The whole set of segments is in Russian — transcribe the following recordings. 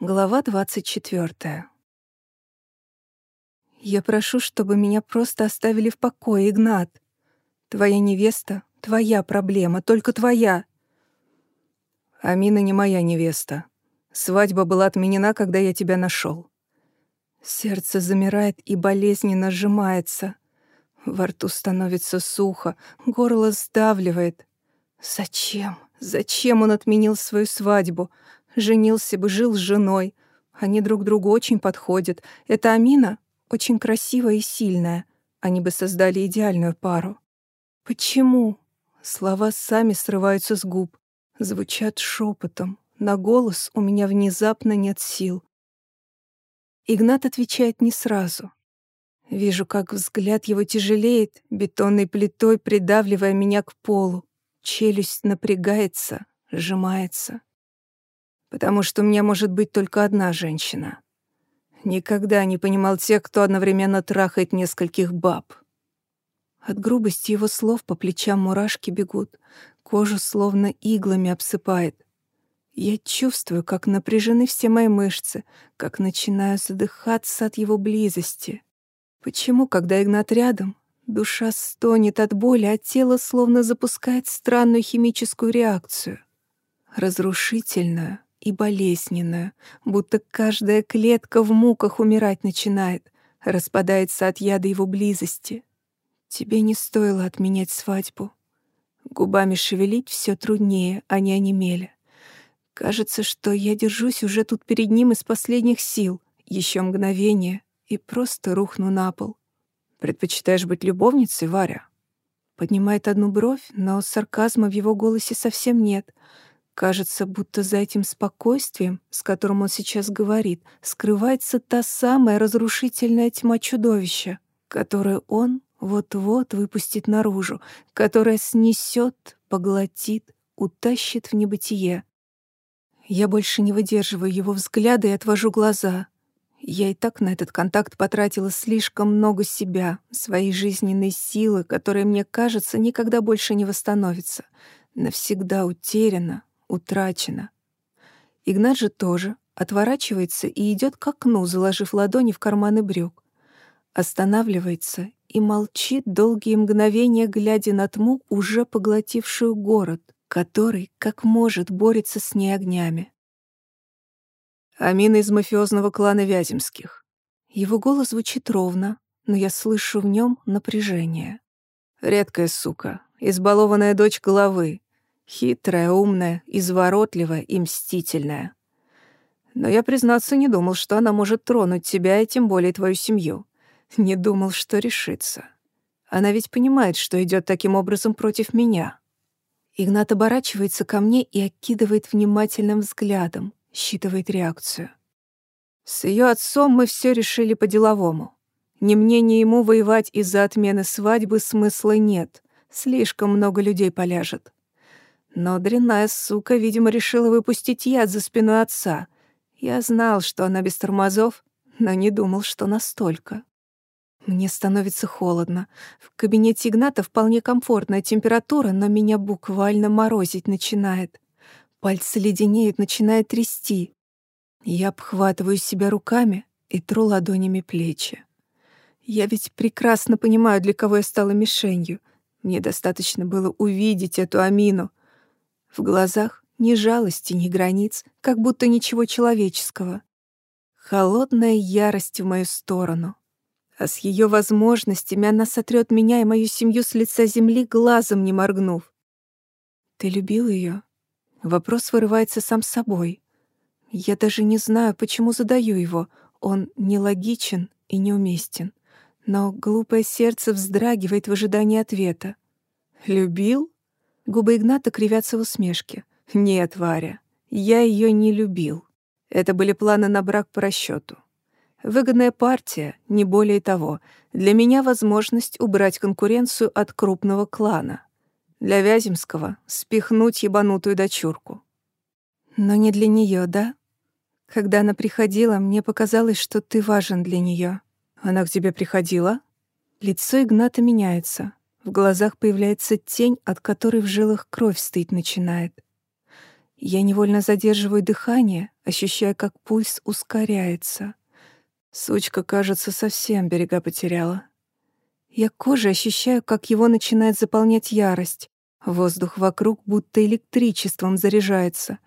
Глава 24. «Я прошу, чтобы меня просто оставили в покое, Игнат. Твоя невеста — твоя проблема, только твоя». «Амина не моя невеста. Свадьба была отменена, когда я тебя нашел. Сердце замирает и болезненно сжимается. Во рту становится сухо, горло сдавливает. Зачем? Зачем он отменил свою свадьбу? Женился бы, жил с женой. Они друг другу очень подходят. Эта Амина очень красивая и сильная. Они бы создали идеальную пару. Почему? Слова сами срываются с губ, звучат шепотом. На голос у меня внезапно нет сил. Игнат отвечает не сразу. Вижу, как взгляд его тяжелеет, бетонной плитой придавливая меня к полу. Челюсть напрягается, сжимается потому что у меня может быть только одна женщина. Никогда не понимал тех, кто одновременно трахает нескольких баб. От грубости его слов по плечам мурашки бегут, кожу словно иглами обсыпает. Я чувствую, как напряжены все мои мышцы, как начинаю задыхаться от его близости. Почему, когда Игнат рядом, душа стонет от боли, а тело словно запускает странную химическую реакцию? Разрушительную, и болезненную, будто каждая клетка в муках умирать начинает, распадается от яда его близости. Тебе не стоило отменять свадьбу. Губами шевелить все труднее, они онемели. Кажется, что я держусь уже тут перед ним из последних сил, еще мгновение, и просто рухну на пол. Предпочитаешь быть любовницей, Варя? Поднимает одну бровь, но сарказма в его голосе совсем нет — Кажется, будто за этим спокойствием, с которым он сейчас говорит, скрывается та самая разрушительная тьма чудовища, которую он вот-вот выпустит наружу, которая снесет, поглотит, утащит в небытие. Я больше не выдерживаю его взгляда и отвожу глаза. Я и так на этот контакт потратила слишком много себя, своей жизненной силы, которая, мне кажется, никогда больше не восстановится. Навсегда утеряна, утрачено. Игнат же тоже отворачивается и идет к окну, заложив ладони в карманы брюк. Останавливается и молчит долгие мгновения, глядя на тьму, уже поглотившую город, который, как может, борется с ней огнями. Амина из мафиозного клана Вяземских. Его голос звучит ровно, но я слышу в нем напряжение. Редкая сука, избалованная дочь головы, Хитрая, умная, изворотливая и мстительная. Но я, признаться, не думал, что она может тронуть тебя и тем более твою семью. Не думал, что решится. Она ведь понимает, что идет таким образом против меня. Игнат оборачивается ко мне и окидывает внимательным взглядом, считывает реакцию. С ее отцом мы все решили по-деловому. Ни мне, ни ему воевать из-за отмены свадьбы смысла нет. Слишком много людей поляжет. Но дрянная сука, видимо, решила выпустить яд за спиной отца. Я знал, что она без тормозов, но не думал, что настолько. Мне становится холодно. В кабинете Игната вполне комфортная температура, но меня буквально морозить начинает. Пальцы леденеют, начинает трясти. Я обхватываю себя руками и тру ладонями плечи. Я ведь прекрасно понимаю, для кого я стала мишенью. Мне достаточно было увидеть эту Амину, в глазах ни жалости, ни границ, как будто ничего человеческого. Холодная ярость в мою сторону. А с ее возможностями она сотрет меня и мою семью с лица земли, глазом не моргнув. «Ты любил ее? Вопрос вырывается сам собой. Я даже не знаю, почему задаю его. Он нелогичен и неуместен. Но глупое сердце вздрагивает в ожидании ответа. «Любил?» Губы Игната кривятся в усмешке. «Нет, Варя, я ее не любил. Это были планы на брак по расчету. Выгодная партия, не более того. Для меня возможность убрать конкуренцию от крупного клана. Для Вяземского — спихнуть ебанутую дочурку. Но не для нее, да? Когда она приходила, мне показалось, что ты важен для нее. Она к тебе приходила? Лицо Игната меняется. В глазах появляется тень, от которой в жилах кровь стыть начинает. Я невольно задерживаю дыхание, ощущая, как пульс ускоряется. Сучка, кажется, совсем берега потеряла. Я кожей ощущаю, как его начинает заполнять ярость. Воздух вокруг будто электричеством заряжается.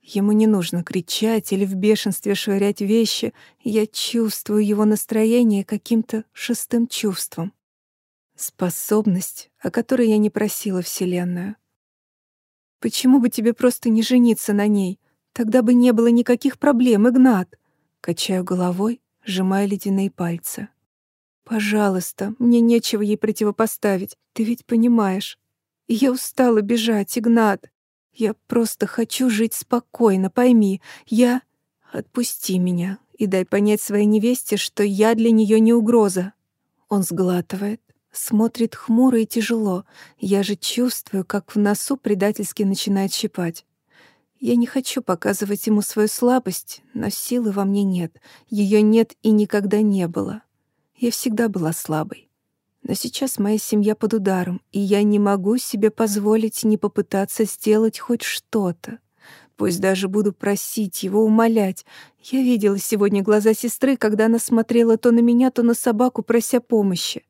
Ему не нужно кричать или в бешенстве швырять вещи. Я чувствую его настроение каким-то шестым чувством. Способность, о которой я не просила Вселенную. Почему бы тебе просто не жениться на ней? Тогда бы не было никаких проблем, Игнат. Качаю головой, сжимая ледяные пальцы. Пожалуйста, мне нечего ей противопоставить. Ты ведь понимаешь. Я устала бежать, Игнат. Я просто хочу жить спокойно, пойми. Я... Отпусти меня и дай понять своей невесте, что я для нее не угроза. Он сглатывает, Смотрит хмуро и тяжело. Я же чувствую, как в носу предательски начинает щипать. Я не хочу показывать ему свою слабость, но силы во мне нет. Ее нет и никогда не было. Я всегда была слабой. Но сейчас моя семья под ударом, и я не могу себе позволить не попытаться сделать хоть что-то. Пусть даже буду просить его, умолять. Я видела сегодня глаза сестры, когда она смотрела то на меня, то на собаку, прося помощи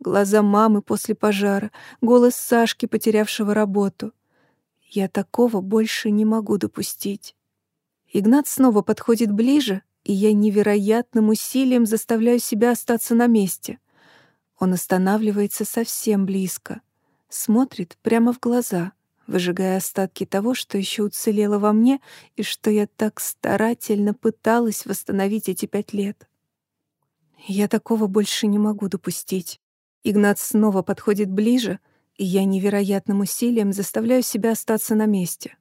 глаза мамы после пожара, голос Сашки, потерявшего работу. Я такого больше не могу допустить. Игнат снова подходит ближе, и я невероятным усилием заставляю себя остаться на месте. Он останавливается совсем близко, смотрит прямо в глаза, выжигая остатки того, что еще уцелело во мне и что я так старательно пыталась восстановить эти пять лет. Я такого больше не могу допустить. Игнат снова подходит ближе, и я невероятным усилием заставляю себя остаться на месте.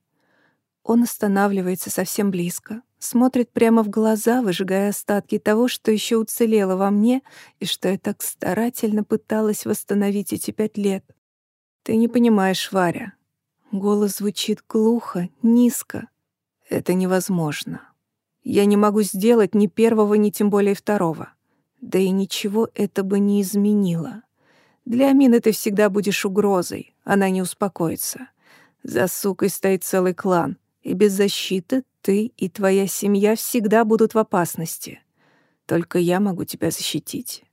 Он останавливается совсем близко, смотрит прямо в глаза, выжигая остатки того, что еще уцелело во мне и что я так старательно пыталась восстановить эти пять лет. «Ты не понимаешь, Варя». Голос звучит глухо, низко. «Это невозможно. Я не могу сделать ни первого, ни тем более второго. Да и ничего это бы не изменило. Для Амины ты всегда будешь угрозой, она не успокоится. За сукой стоит целый клан, и без защиты ты и твоя семья всегда будут в опасности. Только я могу тебя защитить.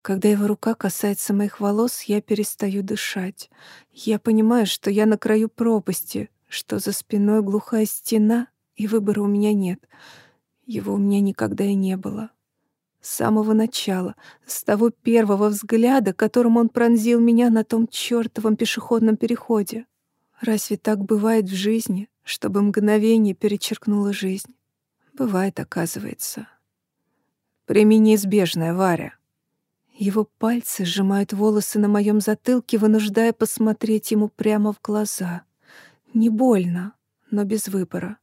Когда его рука касается моих волос, я перестаю дышать. Я понимаю, что я на краю пропасти, что за спиной глухая стена, и выбора у меня нет. Его у меня никогда и не было. С самого начала, с того первого взгляда, которым он пронзил меня на том чёртовом пешеходном переходе. Разве так бывает в жизни, чтобы мгновение перечеркнуло жизнь? Бывает, оказывается. Прими неизбежное, Варя. Его пальцы сжимают волосы на моем затылке, вынуждая посмотреть ему прямо в глаза. Не больно, но без выбора.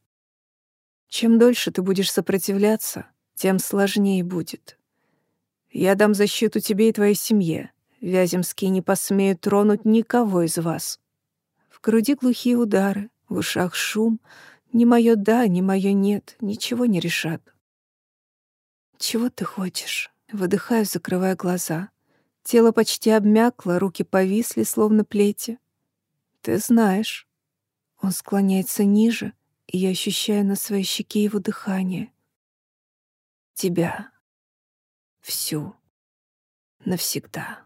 Чем дольше ты будешь сопротивляться, тем сложнее будет. Я дам защиту тебе и твоей семье. Вяземские не посмеют тронуть никого из вас. В груди глухие удары, в ушах шум. Ни мое «да», ни мое «нет» ничего не решат. «Чего ты хочешь?» Выдыхаю, закрывая глаза. Тело почти обмякло, руки повисли, словно плети. «Ты знаешь». Он склоняется ниже, и я ощущаю на своей щеке его дыхание тебя всю навсегда.